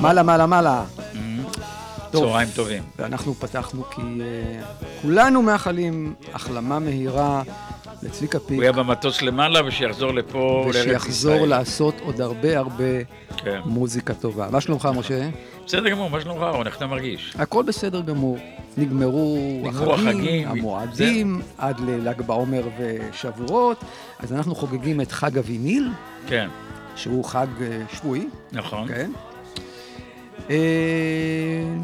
מעלה, מעלה, מעלה. צהריים טובים. ואנחנו פתחנו כי uh, כולנו מאחלים החלמה מהירה לצביקה פיק. הוא היה במטוס למעלה ושיחזור לפה לארץ ישראל. ושיחזור לעשות עוד הרבה הרבה כן. מוזיקה טובה. מה שלומך, משה? בסדר גמור, מה שלומך, רון? איך אתה מרגיש? הכל בסדר גמור. נגמרו, החגים, החגים המועדים, זה... עד לל"ג בעומר ושבועות. אז אנחנו חוגגים את חג הוויניל. כן. שהוא חג אה, שבועי. נכון. כן. אה,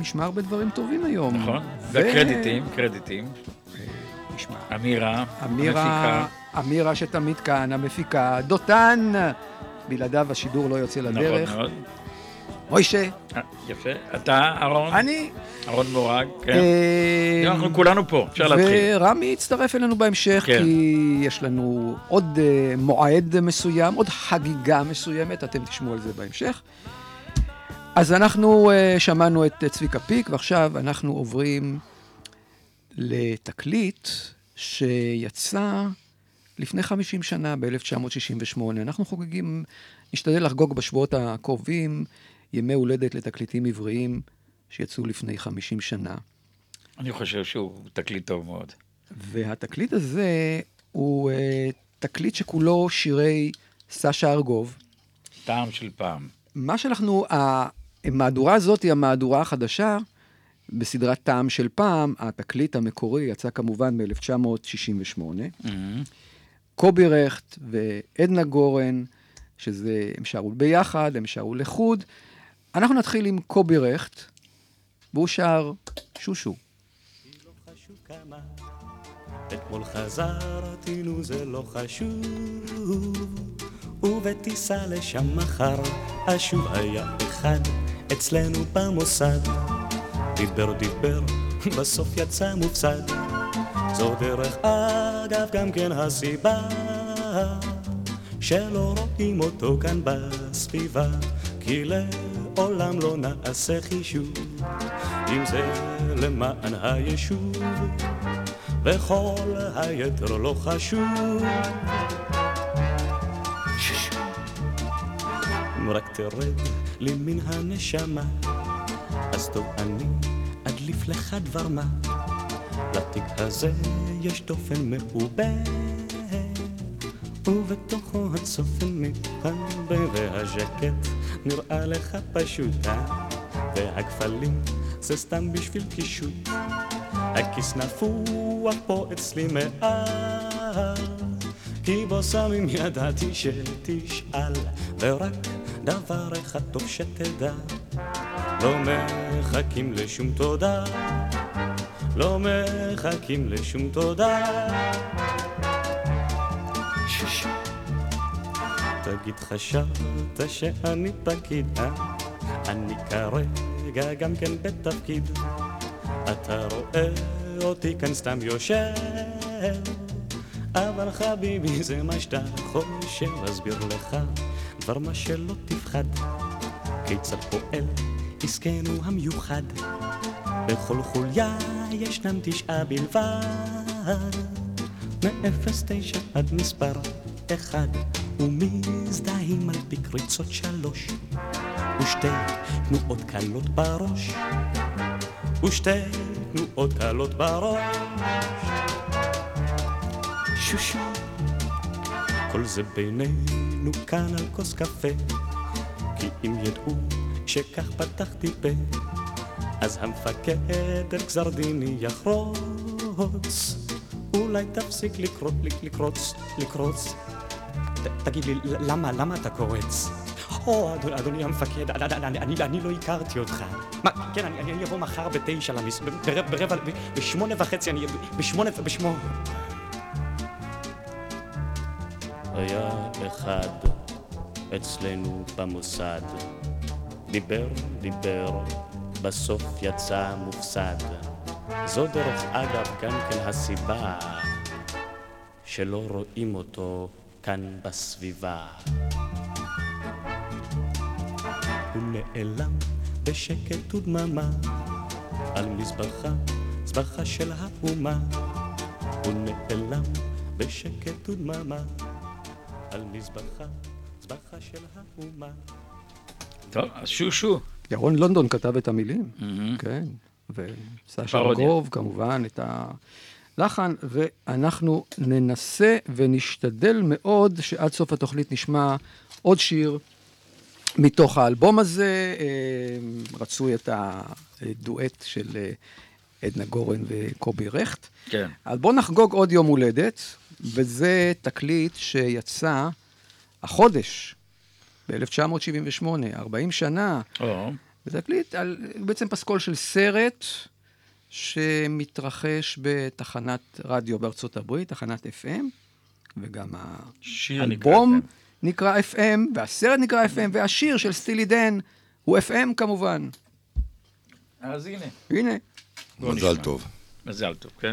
נשמע הרבה דברים טובים היום. נכון, וקרדיטים, קרדיטים. נשמע. אמירה, המפיקה. אמירה שתמיד כאן, המפיקה, דותן, בלעדיו השידור לא יוצא לדרך. נכון מאוד. מוישה. אה, יפה. אתה, אהרון? אני. אהרון מורג, כן. אנחנו כולנו פה, אפשר להתחיל. ורמי יצטרף אלינו בהמשך, כן. כי יש לנו עוד מועד מסוים, עוד חגיגה מסוימת, אתם תשמעו על זה בהמשך. אז אנחנו שמענו את צביקה פיק, ועכשיו אנחנו עוברים לתקליט שיצא לפני 50 שנה, ב-1968. אנחנו חוגגים, נשתדל לחגוג בשבועות הקרובים. ימי הולדת לתקליטים עבריים שיצאו לפני 50 שנה. אני חושב שהוא תקליט טוב מאוד. והתקליט הזה הוא uh, תקליט שכולו שירי סשה ארגוב. טעם של פעם. מה שאנחנו, המהדורה הזאת היא המהדורה החדשה בסדרת טעם של פעם. התקליט המקורי יצא כמובן ב-1968. Mm-hmm. קובי רכט ועדנה גורן, שזה, הם שרו ביחד, הם שרו לחוד. אנחנו נתחיל עם קובי רכט, והוא שר שושו. אתמול חזרתי, נו זה לא חשוב, ובטיסה לשם מחר, אשוב היה אחד אצלנו במוסד. דיבר דיבר, בסוף יצא מופסד. זו דרך אגב גם כן הסיבה שלא רואים אותו כאן בסביבה, כי לעולם לא נעשה חישוב, אם זה למען היישוב, וכל היתר לא חשוב. אם רק תרד לי מן הנשמה, אז טוב אני אדליף לך דבר מה. לתיק הזה יש דופן מעובה, ובתוכו הצופן מתחבא והז'קט נראה לך פשוט, אה? והכפלים זה סתם בשביל קישוט. הכיס נפוח פה אצלי מעל, כי בו שמים ידעתי שתשאל, ורק דבר אחד טוב שתדע, לא מחכים לשום תודה, לא מחכים לשום תודה. תגיד חשבת שאני פקיד, אה? אני כרגע גם כן בתפקיד. אתה רואה אותי כאן סתם יושב, אבל חביבי זה מה שאתה חושב, אסביר לך דבר מה שלא תפחד, כיצד פועל עסקנו המיוחד. בכל חוליה ישנם תשעה בלבד, מאפס תשע עד מספר אחד, ומזדהים על פי קריצות שלוש, ושתי תנועות קלות בראש, ושתי תנועות קלות בראש. שושו, כל זה בינינו כאן על כוס קפה, כי אם ידעו שכך פתחתי פה, אז המפקד את גזר דיני יחרוץ. אולי תפסיק לקרוץ, לקרוץ, לקרוץ. תגיד לי, למה, למה אתה קורץ? או, אדוני, אדוני המפקד, אני, אני, אני לא הכרתי אותך. מה, כן, אני, אבוא מחר בתשע למס... ברבע, בשמונה וחצי, אני... בשמונה, בשמונה... היה אחד אצלנו במוסד, דיבר, דיבר, בסוף יצא מופסד. זו דרך אגב גם כן הסיבה שלא רואים אותו כאן בסביבה. הוא נעלם בשקט ודממה על מזבחה, מזבחה של האומה. הוא נעלם בשקט ודממה על מזבחה, מזבחה של האומה. טוב, אז שושו. ירון לונדון כתב את המילים, כן, וסשה. ארגוב כמובן את הלחן, ואנחנו ננסה ונשתדל מאוד שעד סוף התוכנית נשמע עוד שיר מתוך האלבום הזה, אה, רצוי את הדואט של אה, עדנה גורן וקובי רכט. כן. אז בואו נחגוג עוד יום הולדת, וזה תקליט שיצא החודש, ב-1978, 40 שנה. או, זה תקליט על בעצם פסקול של סרט שמתרחש בתחנת רדיו בארצות הברית, תחנת FM, וגם נקרא האלבום FM. נקרא FM, והסרט נקרא FM, והשיר של סטילי דן הוא FM כמובן. אז הנה. הנה. מזל. טוב. מזל טוב, כן.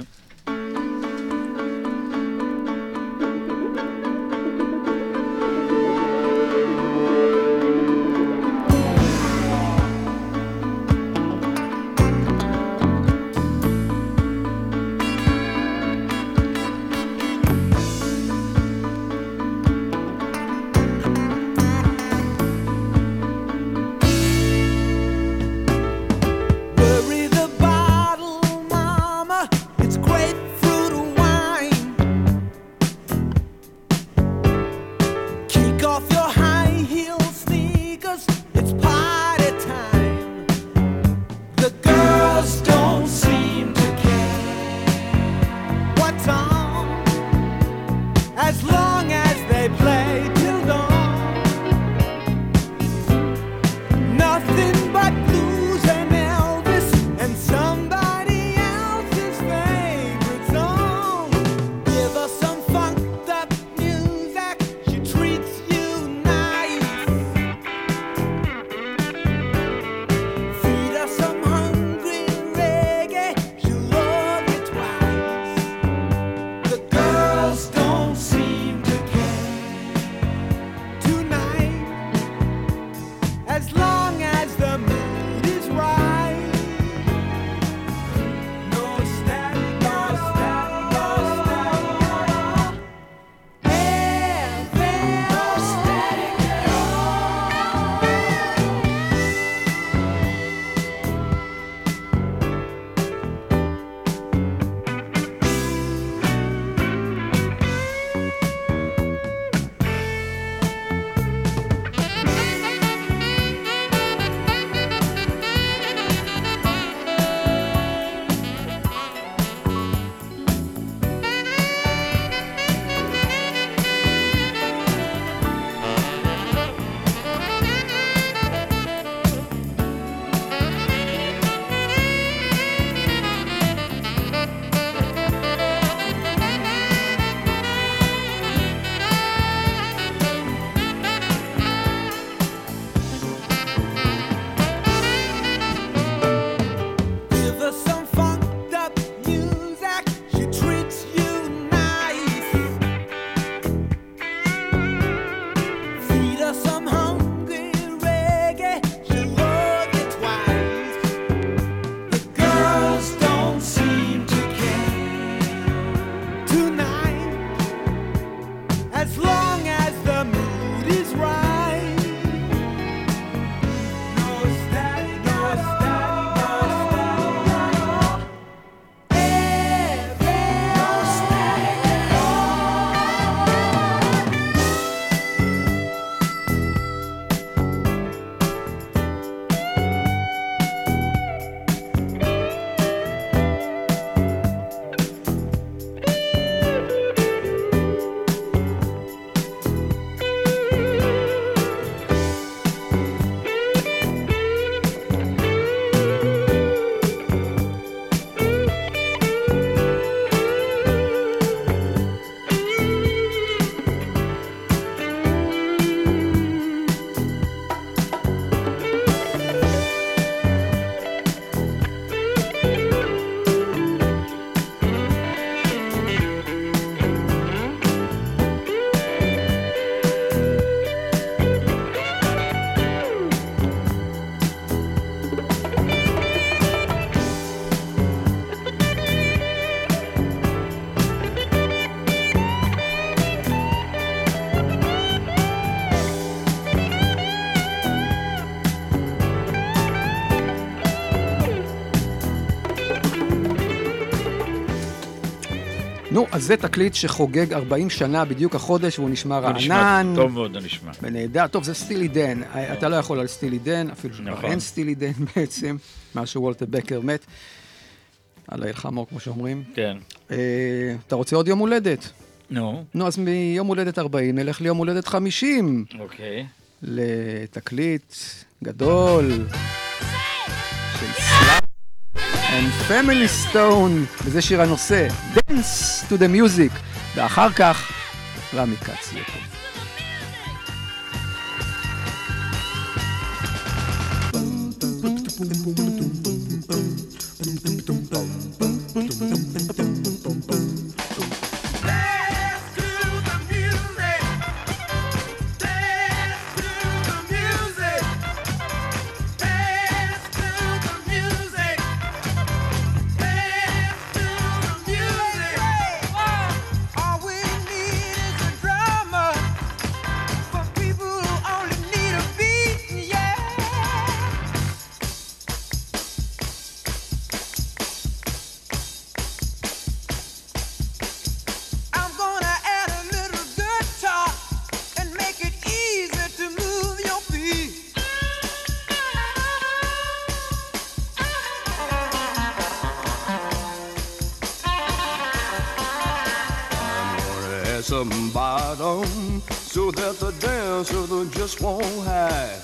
אז זה תקליט שחוגג 40 שנה בדיוק החודש, והוא נשמע הוא נשמע רענן. טוב מאוד, זה נשמע. ונהדר. טוב, זה סטילי דן. אתה לא יכול על סטילי דן, אפילו שכבר נכון. אין סטילי דן בעצם, מאז שוולטר בקר מת. אללה ילחמו, כמו שאומרים. כן. אה, אתה רוצה עוד יום הולדת? נו, נו, אז מיום הולדת 40 נלך ליום הולדת 50, אוקיי. לתקליט גדול and Family Stone, וזה שיר הנושא, Dance to the Music, ואחר כך רמי כץ יהיה פה. All the dancer just won't hide.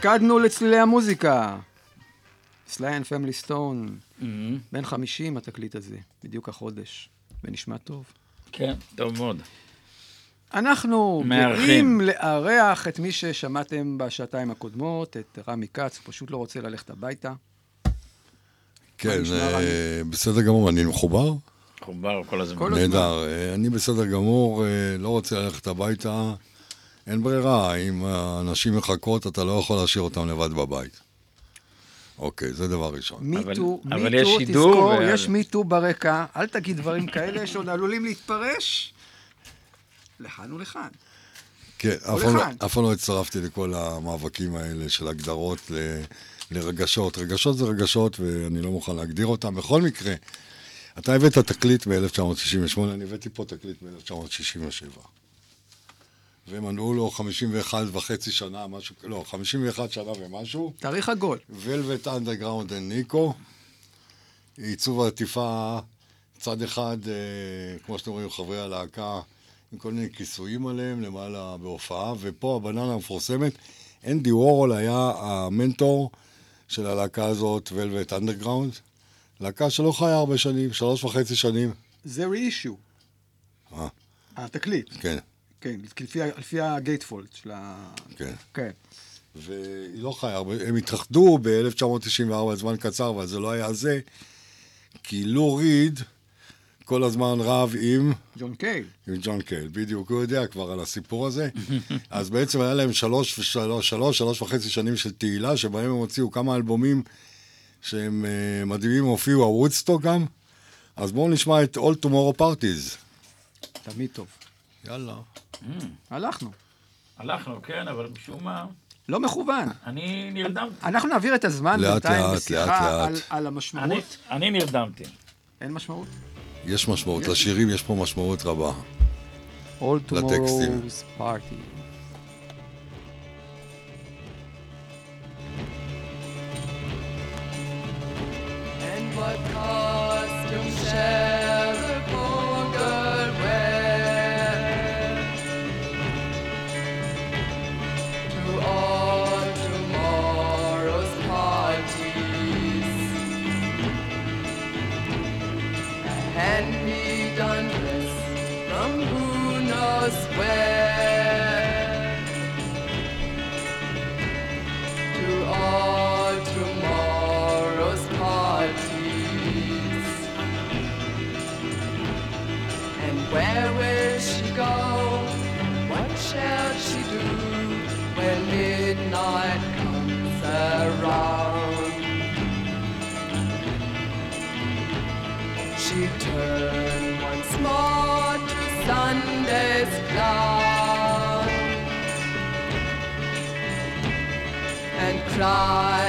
רקדנו לצלילי המוזיקה. סליי אנד פמילי סטון. בן 50 התקליט הזה, בדיוק החודש, ונשמע טוב. כן, טוב מאוד. אנחנו מארחים. גאים לארח את מי ששמעתם בשעתיים הקודמות, את רמי כץ, הוא פשוט לא רוצה ללכת הביתה. כן, אה? בסדר גמור, אני מחובר? חובר כל הזמן. כל הזמן. נהדר, אה, אני בסדר גמור, אה, לא רוצה ללכת הביתה. אין ברירה, אם הנשים מחכות, אתה לא יכול להשאיר אותן לבד בבית. אוקיי, זה דבר ראשון. מיטו, אבל מיטו, תזכור, ו- יש מיטו ברקע, אל תגיד דברים כאלה שעוד עלולים להתפרש. לכאן ולכאן. כן, או אף פעם לא-. אף פעם לא הצטרפתי לכל המאבקים האלה של הגדרות ל- לרגשות. רגשות זה רגשות, ואני לא מוכן להגדיר אותם. בכל מקרה, אתה הבאת תקליט מ-1968, אני הבאתי פה תקליט מ-1967. ומנעו לו 51 וחצי שנה, משהו, לא, 51 שנה ומשהו. תאריך עגול. Velvet Underground and Nico. עיצוב עטיפה, צד אחד, אה, כמו שאתם רואים, חברי הלהקה, עם כל מיני כיסויים עליהם למעלה בהופעה, ופה הבננה המפורסמת, אנדי וורול היה המנטור של הלהקה הזאת, ולווט אנדרגראונד. להקה שלא חיה הרבה שנים, שלוש וחצי שנים. זה ריאישו. אה, התקליט. כן, כן, לפי, לפי הגייטפולד של ה... כן. כן. והיא לא חיה הרבה, הם התאחדו ב-1994, זמן קצר, אבל זה לא היה זה, כי לו ריד, כל הזמן רב עם... ג'ון קייל. עם ג'ון קייל, בדיוק, הוא יודע כבר על הסיפור הזה. אז בעצם היה להם שלוש, ושלוש, שלוש, שלוש וחצי שנים של תהילה, שבהם הם הוציאו כמה אלבומים שהם uh, מדהימים, הופיעו הוודסטוק גם. אז בואו נשמע את All Tomorrow Parties. תמיד טוב. יאללה. הלכנו. הלכנו, כן, אבל משום מה, לא מכוון. אני נרדמתי. אנחנו נעביר את הזמן לאט, בינתיים לאט, בשיחה לאט, על-. על אני, המשמעות. אני נרדמתי. אין משמעות? יש משמעות, לשירים יש פה משמעות רבה. All tomorrow's party. And what costume us where fly.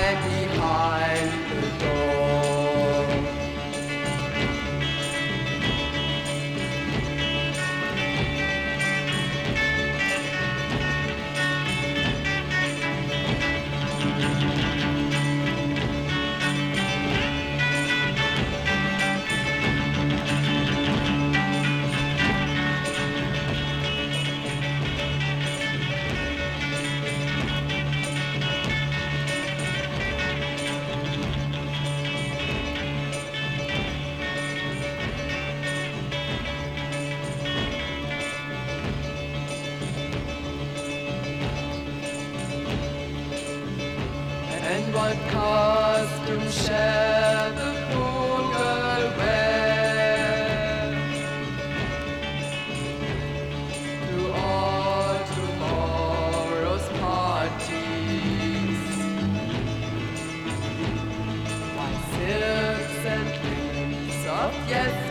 Yes.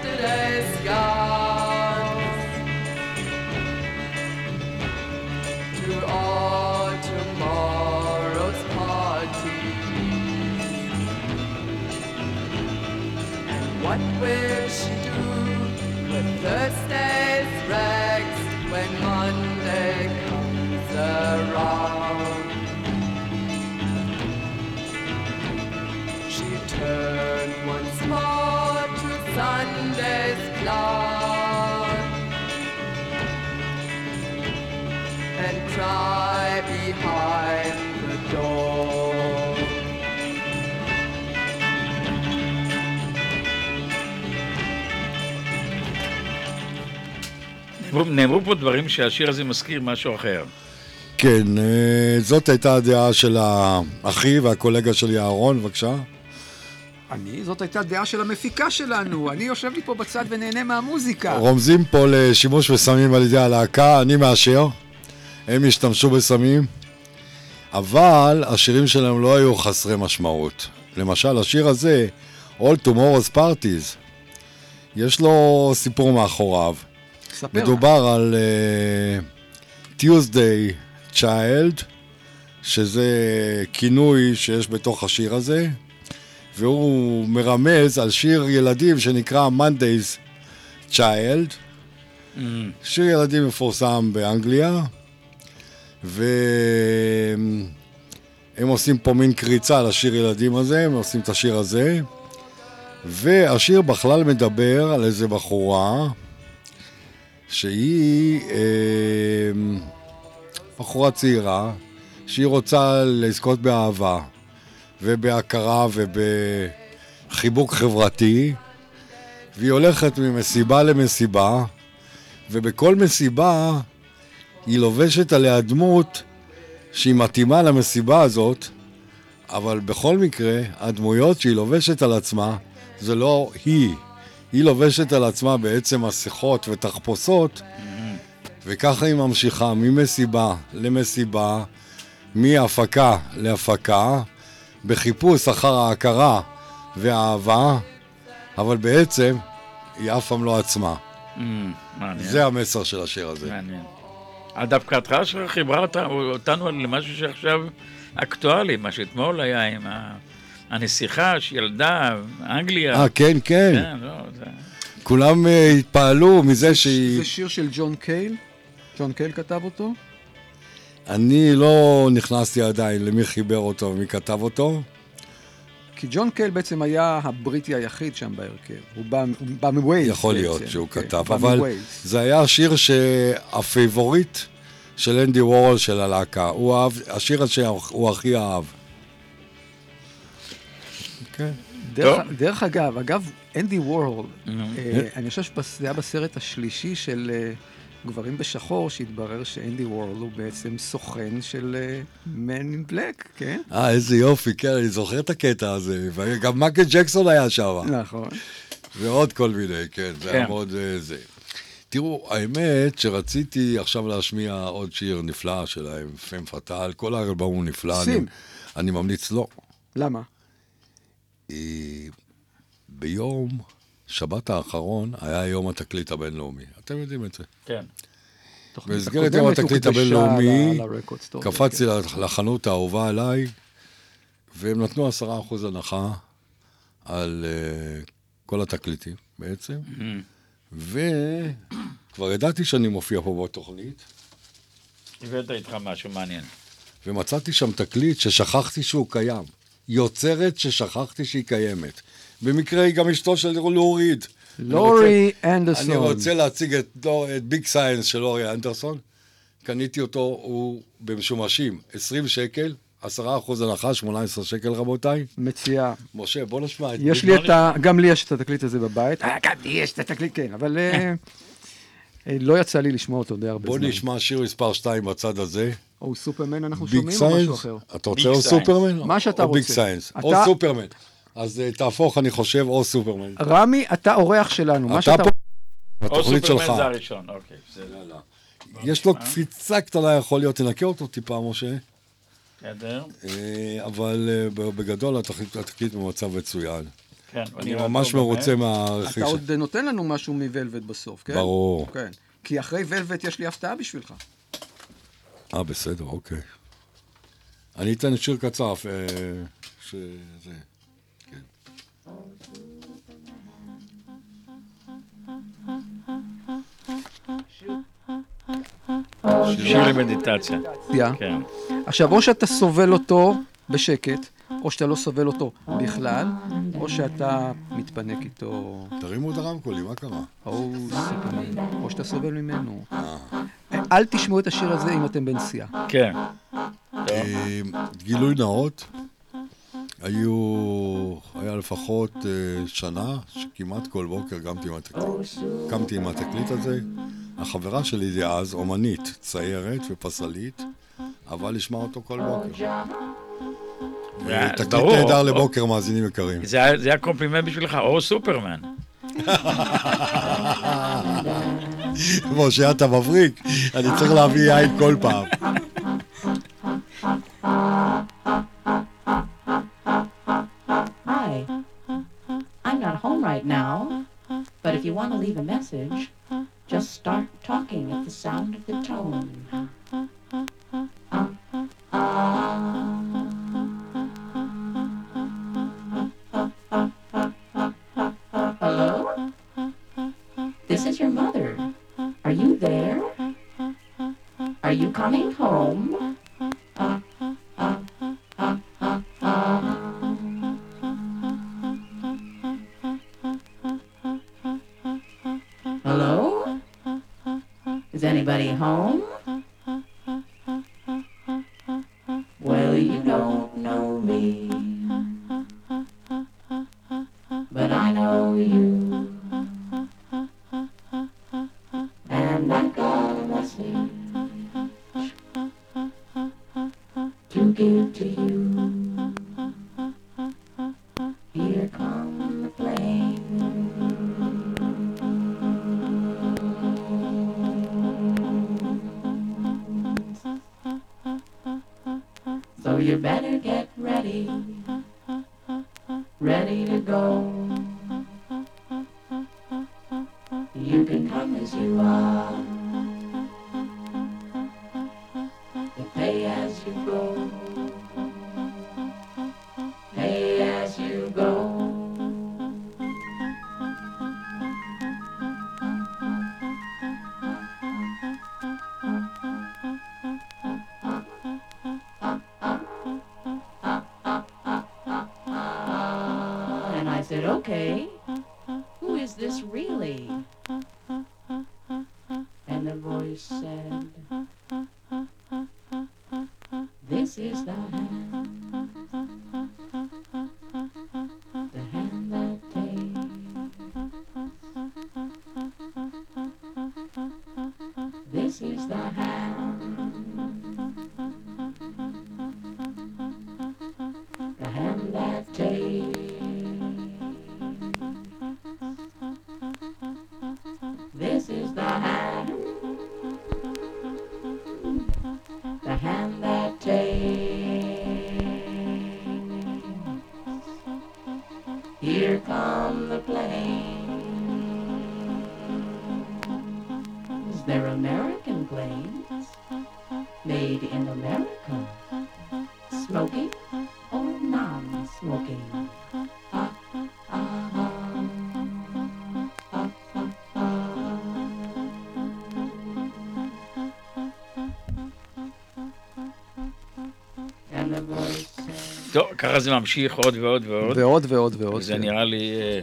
נאמרו- פה דברים שהשיר הזה מזכיר משהו אחר. כן, אה, זאת הייתה הדעה של האחי והקולגה שלי אהרון, בבקשה. אני, זאת הייתה דעה של המפיקה שלנו. אני יושב לי פה בצד ונהנה מהמוזיקה. רומזים פה לשימוש בסמים על ידי הלהקה, אני מאשר. הם השתמשו בסמים, אבל השירים שלהם לא היו חסרי משמעות. למשל, השיר הזה, All Tomorrow's Parties, יש לו סיפור מאחוריו. ספר. מדובר על uh, Tuesday Child, שזה כינוי שיש בתוך השיר הזה, והוא מרמז על שיר ילדים שנקרא Monday's Child, שיר ילדים מפורסם באנגליה, והם עושים פה מין קריצה לשיר ילדים הזה, הם עושים את השיר הזה, והשיר בכלל מדבר על איזה בחורה, שהיא אה, בחורה צעירה, שהיא רוצה לזכות באהבה ובהכרה ובחיבוק חברתי, והיא הולכת ממסיבה למסיבה, ובכל מסיבה היא לובשת עליה דמות שהיא מתאימה למסיבה הזאת, אבל בכל מקרה, הדמויות שהיא לובשת על עצמה זה לא היא, היא לובשת על עצמה בעצם מסכות ותחפושות, וככה היא ממשיכה ממסיבה למסיבה, מהפקה להפקה, בחיפוש אחר ההכרה והאהבה, אבל בעצם היא אף פעם לא עצמה. Mm. זה המסר של השיר הזה. מעניין. דווקא ההתחלה שלך חיברה אותנו למשהו שעכשיו אקטואלי, מה שאתמול היה עם ה- הנסיכה שילדה, אנגליה. אה, כן, כן. כן, לא, זה... כולם אה, התפעלו מזה שהיא... זה שיר של ג'ון קייל? ג'ון קייל כתב אותו? אני לא נכנסתי עדיין למי חיבר אותו ומי כתב אותו. כי ג'ון קייל בעצם היה הבריטי היחיד שם בהרכב. הוא בא, הוא בא מווייז. יכול בעצם. להיות שהוא כן, כתב, הוא אבל. זה היה השיר שה favorite של אנדי וורול של הלהקה. הוא אהב, השיר שהוא הכי אהב. דרך. דרך אגב, אגב, אנדי וורהול. אה, אני חושב שזה היה בסרט השלישי של אה, גברים בשחור, שהתברר שאנדי וורהול הוא בעצם סוכן של אה, Man in Black, כן? אה, איזה יופי, כן, אני זוכר את הקטע הזה. וגם מייקל ג'קסון היה שם. נכון. ועוד כל מיני, כן, זה היה כן. מאוד זה. תראו, האמת שרציתי עכשיו להשמיע עוד שיר נפלא שלהם, פם פטל, כל האלבום הוא נפלא. שים. אני, אני ממליץ, לא. למה? ביום שבת האחרון היה יום התקליט הבינלאומי. אתם יודעים את זה. כן. במסגרת יום התקליט הבינלאומי, קפצתי כן. לחנות האהובה עליי, והם נתנו עשרה אחוז הנחה על אה, כל התקליטים בעצם, וכבר ידעתי שאני מופיע פה בתוכנית, הבאת איתך משהו מעניין. ומצאתי שם תקליט ששכחתי שהוא קיים. יוצרת ששכחתי שהיא קיימת. במקרה היא גם אשתו של לוריד. לורי אנדרסון. אני רוצה להציג את, את ביג סיינס של לורי אנדרסון. קניתי אותו, הוא במשומשים, 20 שקל, 10 אחוז הנחה, 18 שקל רבותיי. מציעה. משה, בוא נשמע את יש לי את ה... גם לי יש את התקליט הזה בבית. אה, גם לי יש את התקליט, כן, אבל אה, אה, לא יצא לי לשמוע אותו די הרבה בוא זמן. נשמע שיר מספר 2 בצד הזה. או סופרמן אנחנו שומעים או משהו. אחר? אתה רוצה או. סופרמן? מה שאתה או ביג רוצה. סיינס. אתה- או סופרמן. אז אה, תהפוך, אני חושב, או סופרמן. רמי, אתה אורח שלנו, מה אתה שאתה... פה, או בתוכנית שלך. סופרמן זה הראשון, אוקיי. בסדר. יש לו קפיצה קטנה יכול להיות, תנקה אותו טיפה, משה. בסדר. אה, אבל אה, בגדול התקליט במצב מצוין. כן. אני ממש מרוצה באמת. אתה מהרכישה. עוד נותן לנו משהו מוולווט בסוף, כן? ברור. כן. כי אחרי וולווט יש לי הפתעה בשבילך. אה, בסדר, אוקיי. אני אתן שיר קצר, אה, שזה... שיר למדיטציה. כן. עכשיו, או שאתה סובל אותו בשקט, או שאתה לא סובל אותו בכלל, או שאתה מתפנק איתו, תרימו את הרמקולים, מה קרה? או שאתה סובל ממנו. אל תשמעו את השיר הזה אם אתם בנסיעה. כן. אה, גילוי נאות, היו, היה לפחות אה, שנה שכמעט כל בוקר קמתי עם התקליט, הזה. החברה שלי דאז, אומנית, ציירת ופסלית, אהבה לשמוע אותו כל בוקר. אה, תקליט. נהדר לבוקר, מאזינים יקרים. זה היה- זה היה קומפלימנט בשבילך, O Superman. משה, אתה מבריק, אני צריך להביא יין כל פעם. I'm not home right now, but if you want to leave a message, just start talking at the sound of the tone. Coming home? Hello? Is anybody home? ככה זה ממשיך עוד ועוד ועוד. ועוד ועוד ועוד. זה כן. נראה לי... אה,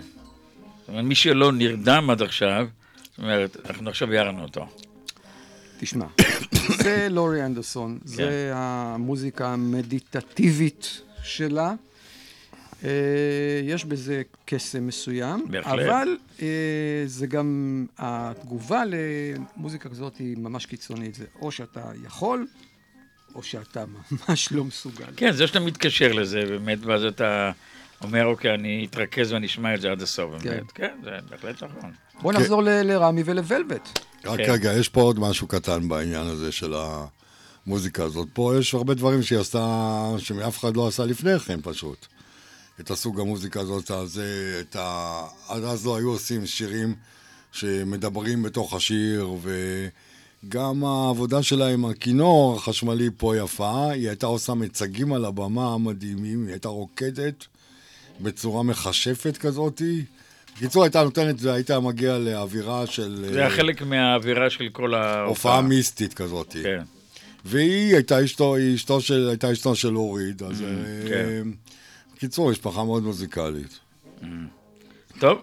זאת אומרת, מי שלא נרדם עד עכשיו, זאת אומרת, אנחנו עכשיו הערנו אותו. תשמע, זה לורי אנדרסון, כן. זה המוזיקה המדיטטיבית שלה. אה, יש בזה קסם מסוים, בהחלט. אבל אה, זה גם, התגובה למוזיקה כזאת היא ממש קיצונית. זה או שאתה יכול, או שאתה ממש לא מסוגל. כן, זה שאתה מתקשר לזה, באמת, ואז אתה אומר, אוקיי, אני אתרכז ואני אשמע את זה עד הסוף, באמת. כן, זה בהחלט נכון. בוא נחזור ל- לרמי ולוולבט. רק כן. רגע, יש פה עוד משהו קטן בעניין הזה של המוזיקה הזאת. פה יש הרבה דברים שהיא עשתה, שאף אחד לא עשה לפני כן פשוט. את הסוג המוזיקה הזאת, הזה, את ה... עד אז לא היו עושים שירים שמדברים בתוך השיר, וגם העבודה שלה עם הכינור החשמלי פה יפה, היא הייתה עושה מצגים על הבמה מדהימים, היא הייתה רוקדת בצורה מכשפת כזאתי. בקיצור, הייתה נותנת, זה הייתה מגיע לאווירה של... זה היה חלק מהאווירה של כל ההופעה. הופעה מיסטית כזאת. כן. והיא הייתה אשתו, היא אשתו של, הייתה אשתו של אוריד, אז... אה, כן. בקיצור, משפחה מאוד מוזיקלית. טוב,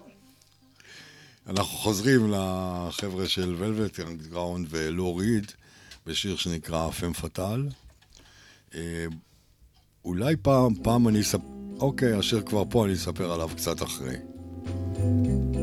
אנחנו חוזרים לחבר'ה של ולווט, גראונד ולוריד, בשיר שנקרא פם פטאל. אה, אולי פעם, פעם אני אספר, אוקיי, השיר כבר פה, אני אספר עליו קצת אחרי. Here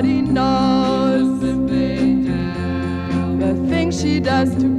everybody knows. The things she does to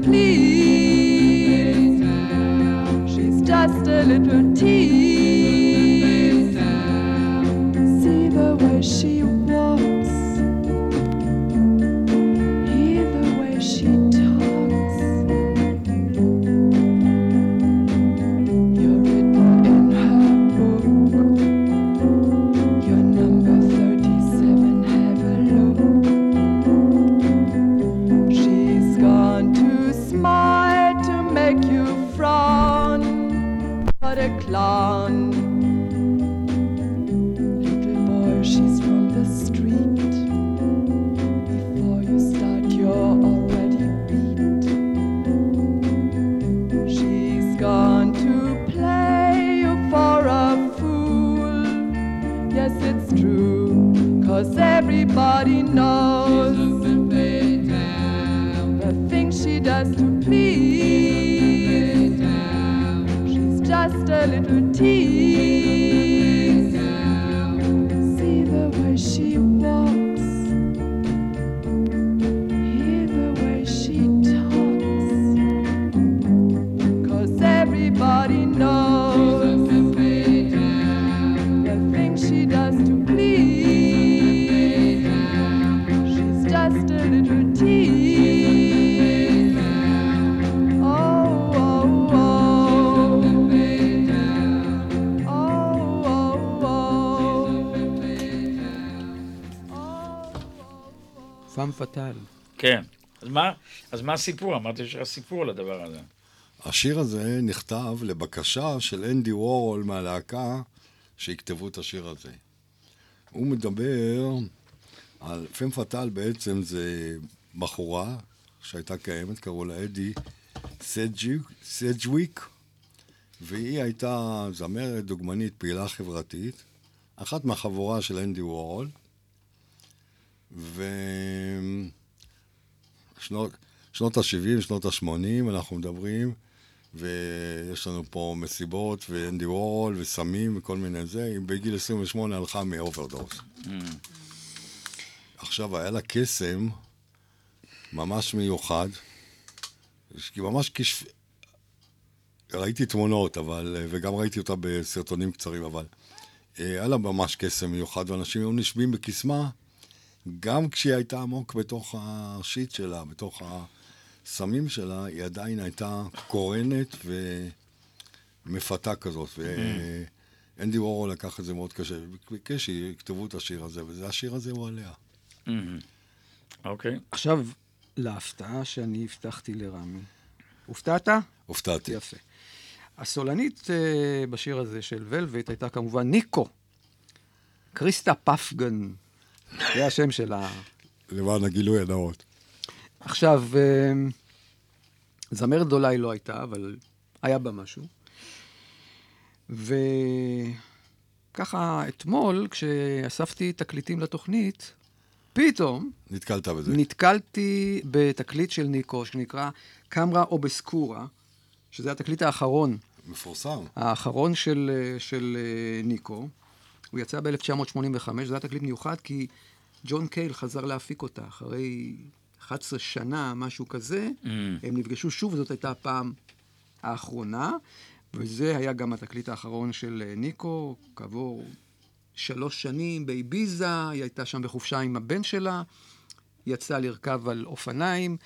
מה הסיפור? אמרת שיש לך סיפור לדבר הזה. השיר הזה נכתב לבקשה של אנדי וורול מהלהקה שיכתבו את השיר הזה. הוא מדבר על פם פטל בעצם זה בחורה שהייתה קיימת, קראו לה אדי סג'וויק, והיא הייתה זמרת, דוגמנית, פעילה חברתית, אחת מהחבורה של אנדי וורול, ושנות שנות ה-70, שנות ה-80, אנחנו מדברים, ויש לנו פה מסיבות, ואנדי וורול, וסמים, וכל מיני זה, היא בגיל 28 הלכה מאוברדוס. עכשיו, היה לה קסם ממש מיוחד, כי ממש כשפ... ראיתי תמונות, אבל, וגם ראיתי אותה בסרטונים קצרים, אבל אה, היה לה ממש קסם מיוחד, ואנשים היו נשבים בקסמה, גם כשהיא הייתה עמוק בתוך השיט שלה, בתוך הסמים שלה, היא עדיין הייתה קורנת ומפתה כזאת. ואנדי וורול לקח את זה מאוד קשה, וביקש שיכתבו את השיר הזה, וזה השיר הזה הוא עליה. אוקיי. עכשיו, להפתעה שאני הבטחתי לרמי. הופתעת? הופתעתי. יפה. הסולנית אה, בשיר הזה של ולווט הייתה כמובן ניקו. קריסטה פפגן. זה השם שלה. למען הגילוי הנאות. עכשיו, אה, זמרת גדולה היא לא הייתה, אבל היה בה משהו. וככה, אתמול, כשאספתי תקליטים לתוכנית, פתאום נתקלת בזה. נתקלתי בתקליט של ניקו, שנקרא קמרה אובסקורה, שזה התקליט האחרון, מפורסם. האחרון של, אה, של אה, ניקו. הוא יצא ב-1985, זה היה תקליט מיוחד כי ג'ון קייל חזר להפיק אותה אחרי 11 שנה, משהו כזה. Mm. הם נפגשו שוב, וזאת הייתה הפעם האחרונה, וזה היה גם התקליט האחרון של אה, ניקו, כעבור שלוש שנים באביזה, היא הייתה שם בחופשה עם הבן שלה, יצאה לרכב על אופניים,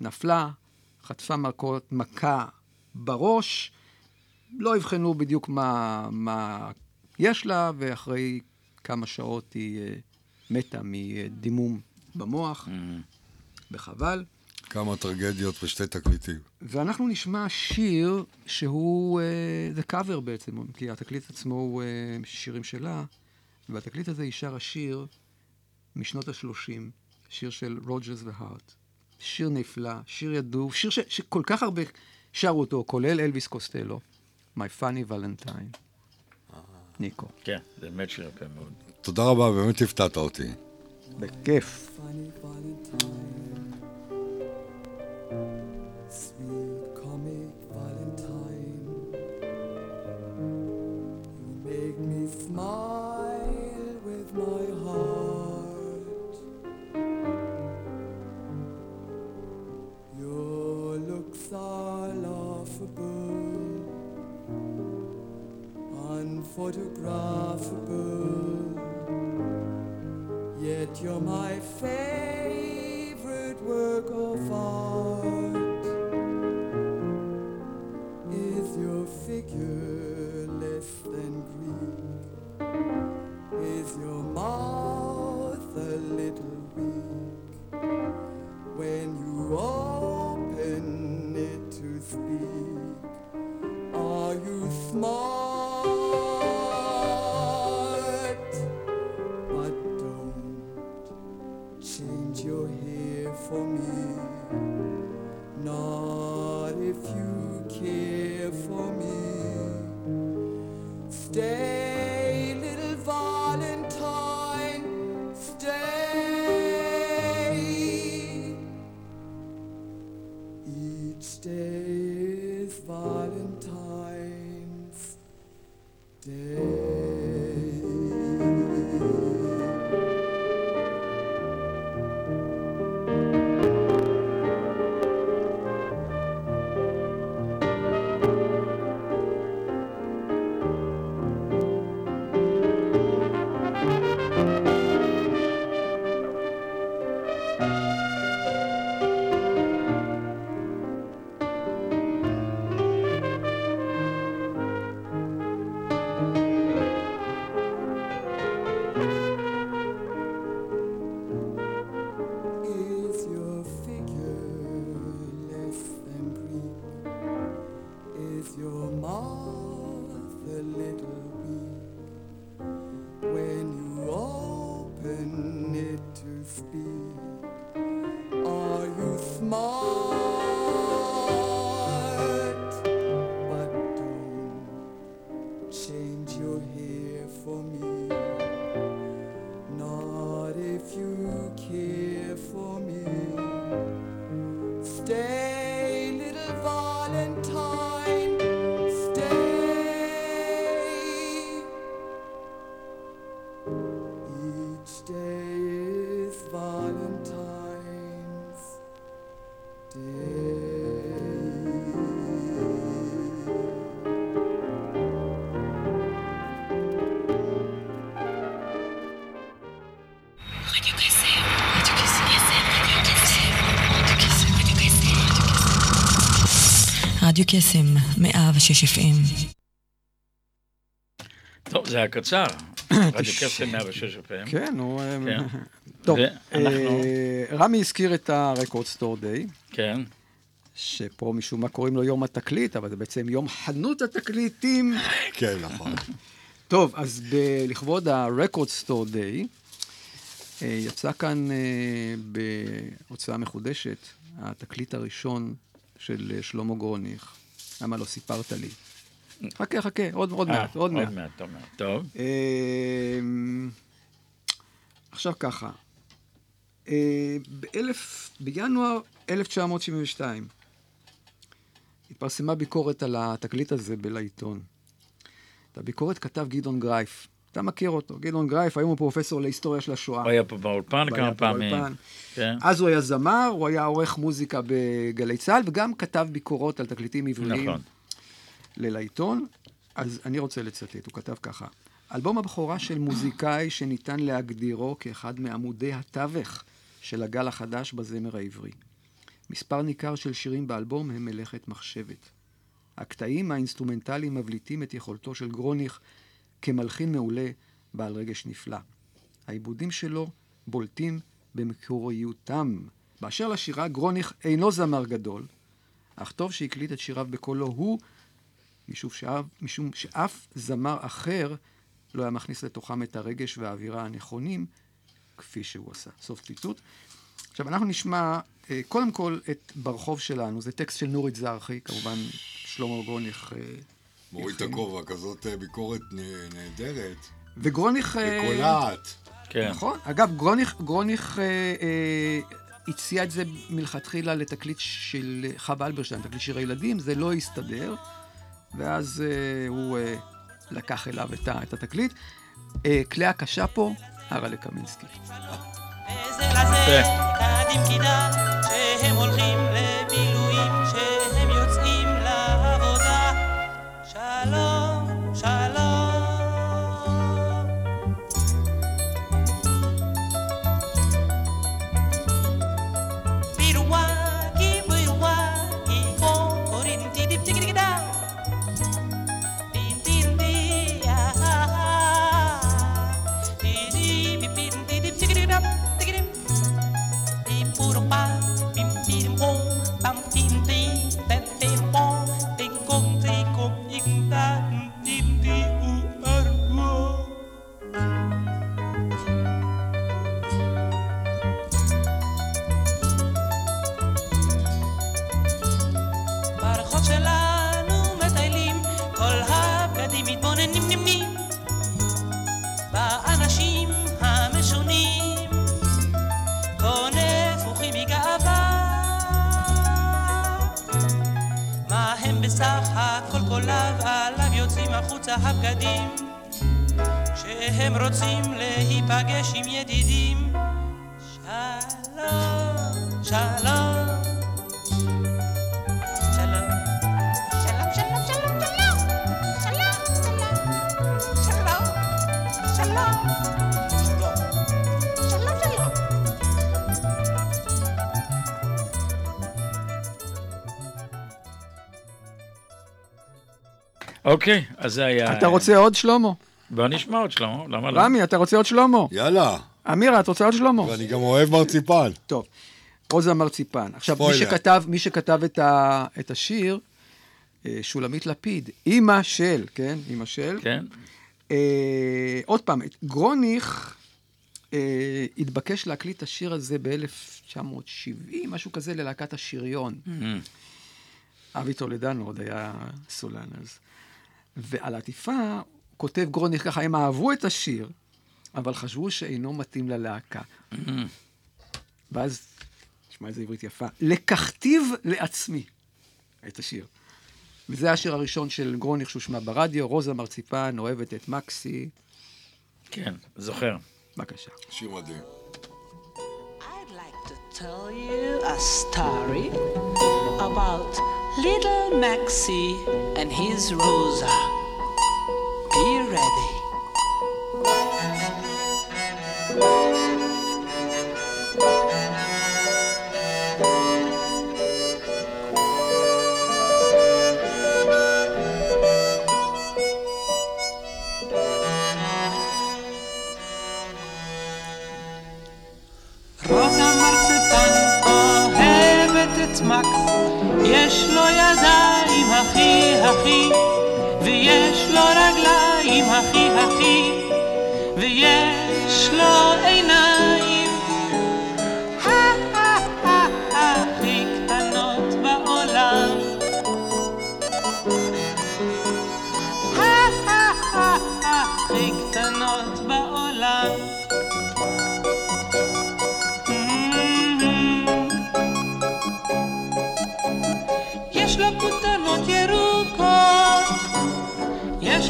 נפלה, חטפה מכות, מכה בראש, לא אבחנו בדיוק מה, מה יש לה, ואחרי כמה שעות היא אה, מתה מדימום במוח, וחבל. כמה טרגדיות בשתי תקליטים. ואנחנו נשמע שיר שהוא, אה, זה קאבר בעצם, כי התקליט עצמו הוא אה, שירים שלה, והתקליט הזה היא שרה שיר משנות ה-30, שיר של רוג'רס והארט. שיר נפלא, שיר ידוע, שיר ש, שכל כך הרבה שרו אותו, כולל אלוויס קוסטלו, My Funny Valentine. ניקו. כן, זה באמת שיר יפה מאוד. תודה רבה, באמת הפתעת אותי. בכיף. Smile with my heart. Your looks are laughable, unphotographable. Yet you're my favorite רדיו קסם, 106 FM. טוב, זה היה קצר. רדיו קסם 106 FM. כן, הוא... אה, כן. טוב, אה, רמי הזכיר את הרקורד סטור דיי, כן. שפה משום מה קוראים לו יום התקליט, אבל זה בעצם יום חנות התקליטים. כן, נכון. טוב, אז לכבוד ה-Record Store Day, אה, יצא כאן אה, בהוצאה מחודשת התקליט הראשון של אה, שלמה גרוניך. למה לא סיפרת לי? חכה, חכה, עוד, עוד אה, מעט, עוד מעט. עוד מעט, עוד מעט. טוב. עכשיו ככה, אה, באלף, בינואר 1972 התפרסמה ביקורת על התקליט הזה בלעיתון. את הביקורת כתב גדעון גרייף. אתה מכיר אותו, גדעון גרייף, היום הוא פרופסור להיסטוריה של השואה. הוא היה פה באולפן כמה פעמים. כן. אז הוא היה זמר, הוא היה עורך מוזיקה בגלי צה"ל, וגם כתב ביקורות על תקליטים עבריים נכון. לעיתון. אז אני רוצה לצטט, הוא כתב ככה: אלבום הבכורה של מוזיקאי שניתן להגדירו כאחד מעמודי התווך של הגל החדש בזמר העברי. מספר ניכר של שירים באלבום הם מלאכת מחשבת. הקטעים האינסטרומנטליים מבליטים את יכולתו של גרוניך כמלחין מעולה בעל רגש נפלא. העיבודים שלו בולטים במקוריותם. באשר לשירה, גרוניך אינו זמר גדול, אך טוב שהקליט את שיריו בקולו הוא, משום שאף, משום שאף זמר אחר לא היה מכניס לתוכם את הרגש והאווירה הנכונים, כפי שהוא עשה. סוף ציטוט. עכשיו, אנחנו נשמע אה, קודם כל את ברחוב שלנו, זה טקסט של נורית זרחי, כמובן שלמה גרוניך. מוריד את. הכובע, כזאת אה, ביקורת נהדרת. וגרוניך... אה, וקולעת. כן. נכון. אגב, גרוניך, גרוניך אה, אה, הציע את זה מלכתחילה לתקליט של חווה אלברשטיין, תקליט שירי ילדים, זה לא הסתדר, ואז אה, הוא אה, לקח אליו את, את התקליט. אה, כלי הקשה פה, הרלה קמינסקי. זה אוקיי, אז זה היה... אתה רוצה עוד שלמה? בוא נשמע עוד שלמה, למה לא? רמי, אתה רוצה עוד שלמה? יאללה. אמירה, אתה רוצה עוד שלמה? ואני גם אוהב מרציפן. טוב, רוזה מרציפן. עכשיו, מי. שכתב, מי שכתב את, ה, את השיר, אה, שולמית לפיד, אימא של, כן? אימא של. כן. אה, עוד פעם, את גרוניך אה, התבקש להקליט את השיר הזה ב-1970, משהו כזה, ללהקת השריון. אבי טולדנו עוד היה סולן אז. ועל העטיפה כותב גרוניך ככה, הם אהבו את השיר, אבל חשבו שאינו מתאים ללהקה. ואז, תשמע איזה עברית יפה, לקחתיו לעצמי את השיר. וזה השיר הראשון של גרוניך שהושמע ברדיו, רוזה מרציפן אוהבת את מקסי, כן, זוכר. בבקשה. שיר מדהים. tell you a story about little Maxie and his Rosa. הכי, ויש לו רגליים הכי הכי, ויש לו עיניים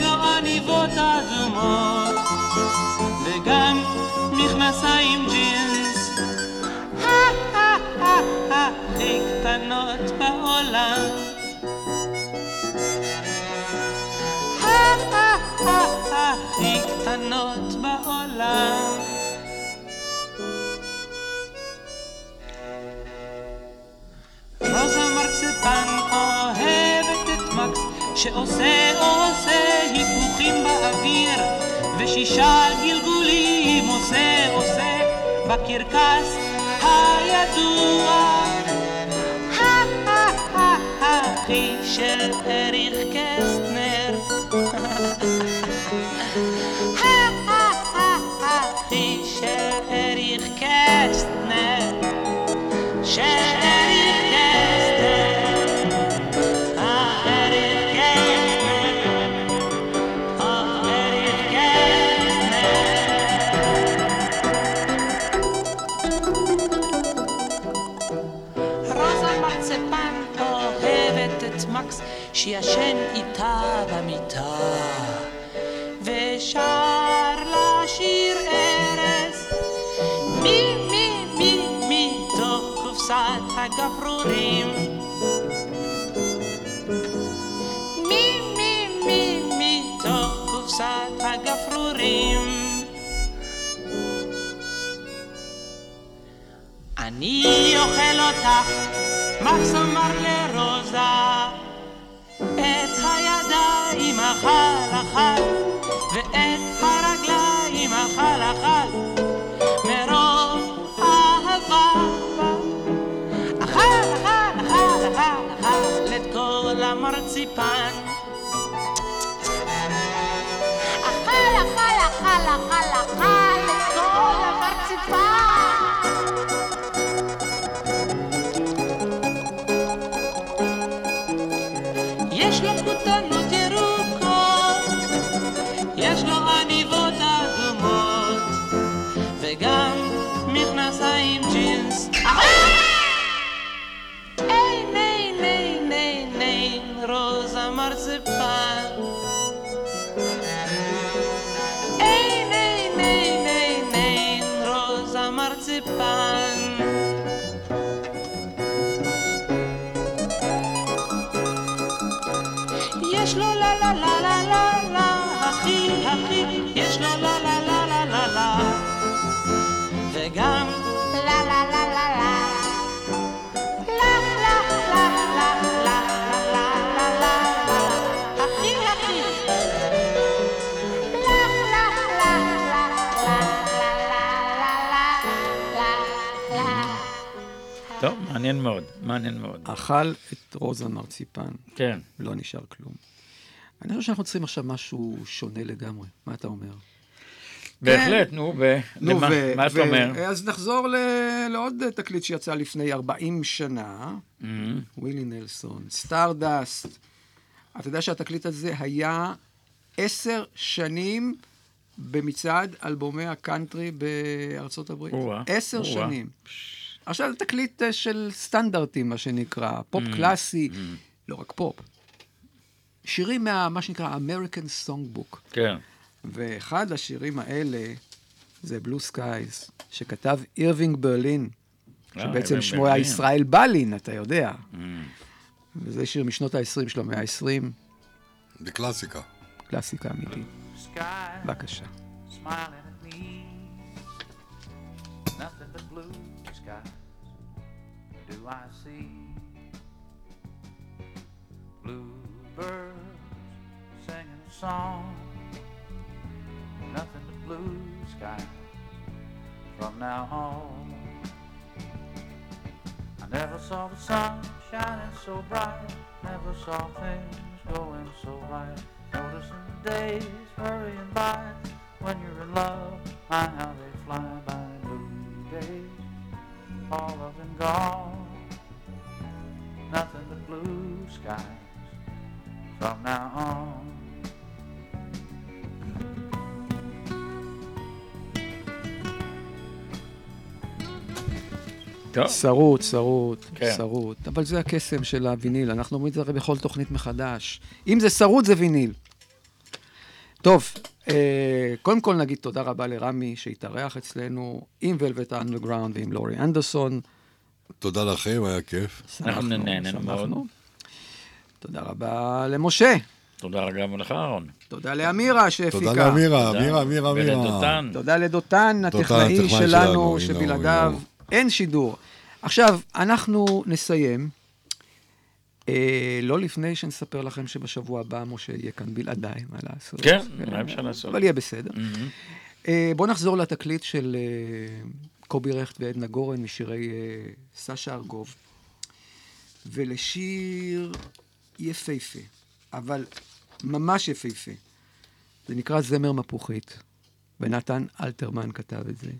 לו עניבות אדומות, וגם מכנסיים ג'ינס, הכי קטנות בעולם. הכי קטנות בעולם. רוזה מרצפן מקס שעושה עושה היפוכים באוויר ושישה גלגולים עושה עושה בקרקס הידוע. הכי של אריך קסטנר. הכי של אריך קסטנר. של אני אוכל אותך, מקס לרוזה, את הידיים אכל אכל, ואת הרגליים אכל אכל, מרוב אהבה. אכל, אכל, אכל, אכל, אכל את כל המרציפן. אכל, אכל, אכל, אכל, אכל את כל המרציפן. מעניין מאוד, מעניין מאוד. אכל את רוזה מרציפן. כן. לא נשאר כלום. אני חושב שאנחנו צריכים עכשיו משהו שונה לגמרי. מה אתה אומר? בהחלט, כן. נו, ו... נו, למה- ו- מה אתה ו- אומר? אז נחזור ל- לעוד תקליט שיצא לפני 40 שנה, Mhm. ווילי נלסון, Stardust. אתה יודע שהתקליט הזה היה עשר שנים במצעד אלבומי הקאנטרי בארצות הברית. עשר. שנים. עכשיו, זה תקליט אה, של סטנדרטים, מה שנקרא, פופ Mm, קלאסי, mm. לא רק פופ. שירים מה, מה שנקרא American Songbook. כן. ואחד השירים האלה זה Blue Skies, שכתב אירווינג ברלין, אה, שבעצם שמו היה. ישראל ביילין, אתה יודע. Mm. וזה שיר משנות ה-20 של המאה ה-20, זה קלאסיקה. קלאסיקה אמיתית. בבקשה. smiling do I see. Bluebirds singing a song. Nothing but blue skies from now on. I never saw the sun shining so bright. Never saw things going so right. Noticing the days hurrying by. When you're in love, my how they fly by. Blue days, all of them gone. Nothing but blue skies from now on. טוב. שרוט, שרוט, כן. שרוט. אבל זה הקסם של הוויניל, אנחנו אומרים את זה הרי בכל תוכנית מחדש. אם זה שרוט, זה ויניל. טוב, אה, קודם כל נגיד תודה רבה לרמי שהתארח אצלנו עם ולווט אנדרגראונד ועם לורי אנדרסון. תודה לכם, היה כיף. אנחנו נהנינו. מאוד. תודה רבה למשה. תודה גם לך, אהרון. תודה לאמירה שהפיקה. תודה לאמירה. אמירה, אמירה, אמירה. ולדותן. תודה לדותן, דותן, הטכנאי שלנו, שבלעדיו. אין שידור. עכשיו, אנחנו נסיים, אה, לא לפני שנספר לכם שבשבוע הבא משה יהיה כאן בלעדיי, מה לעשות. כן, מה אפשר לעשות? אבל יהיה בסדר. אה, בואו נחזור לתקליט של אה, קובי רכט ועדנה גורן משירי אה, סשה ארגוב, ולשיר יפהפה, אבל ממש יפהפה. זה נקרא זמר מפוחית, ונתן אלתרמן כתב את זה.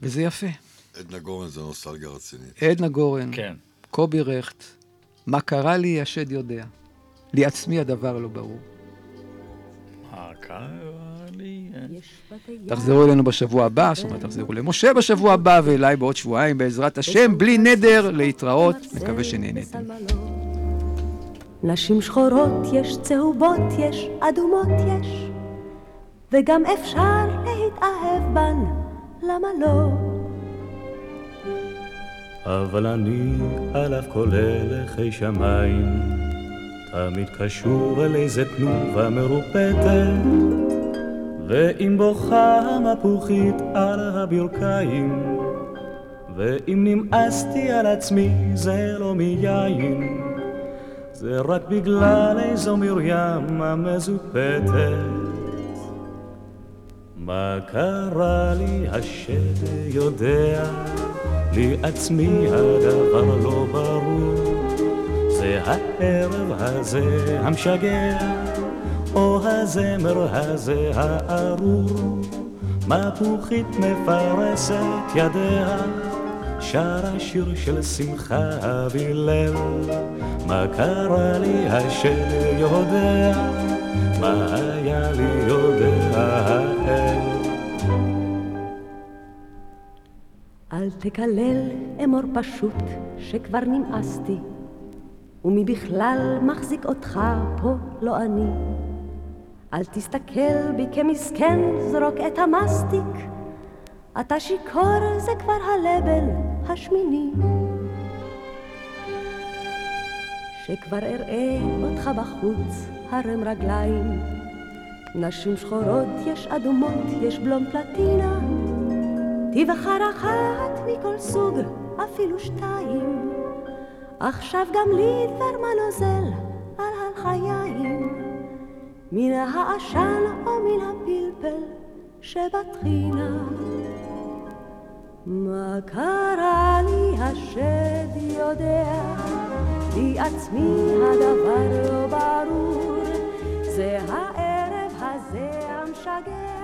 וזה יפה. עדנה גורן זה נוסטלגיה רצינית. עדנה גורן, כן. קובי רכט, מה קרה לי השד יודע, לי עצמי הדבר לא ברור. לי? תחזרו אלינו בשבוע הבא, זאת אומרת, תחזרו למשה בשבוע הבא ואליי בעוד שבועיים, בעזרת השם, בלי נדר, להתראות, מקווה שנהניתם. נשים שחורות יש, צהובות יש, אדומות יש, וגם אפשר להתאהב בן, למה לא? אבל אני על אף כל הלכי שמיים, תמיד קשור אל איזה תנובה מרופטת, ואם בוכה המפוחית על הברכיים, ואם נמאסתי על עצמי זה לא מיין, זה רק בגלל איזו מרים המזופתת. מה קרה לי השד יודע, לי עצמי הדבר לא ברור. הערב הזה המשגע, או הזמר הזה הארור. מפוחית מפרסת ידיה, שרה שיר של שמחה והלל. מה קרה לי השד יודע, מה היה לי יודע האל. אל תקלל, אמור פשוט, שכבר נמאסתי, ומי בכלל מחזיק אותך פה לא אני. אל תסתכל בי כמסכן, זרוק את המסטיק, אתה שיכור זה כבר הלבל השמיני. שכבר אראה אותך בחוץ, הרם רגליים. נשים שחורות יש אדומות, יש בלום פלטינה. תבחר אחת מכל סוג, אפילו שתיים. עכשיו גם לי דבר נוזל על החיים, מן העשן או מן הפלפל שבטחינה. מה קרה לי השד יודע, לי עצמי הדבר לא ברור, זה הערב הזה המשגר.